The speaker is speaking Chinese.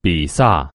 比萨。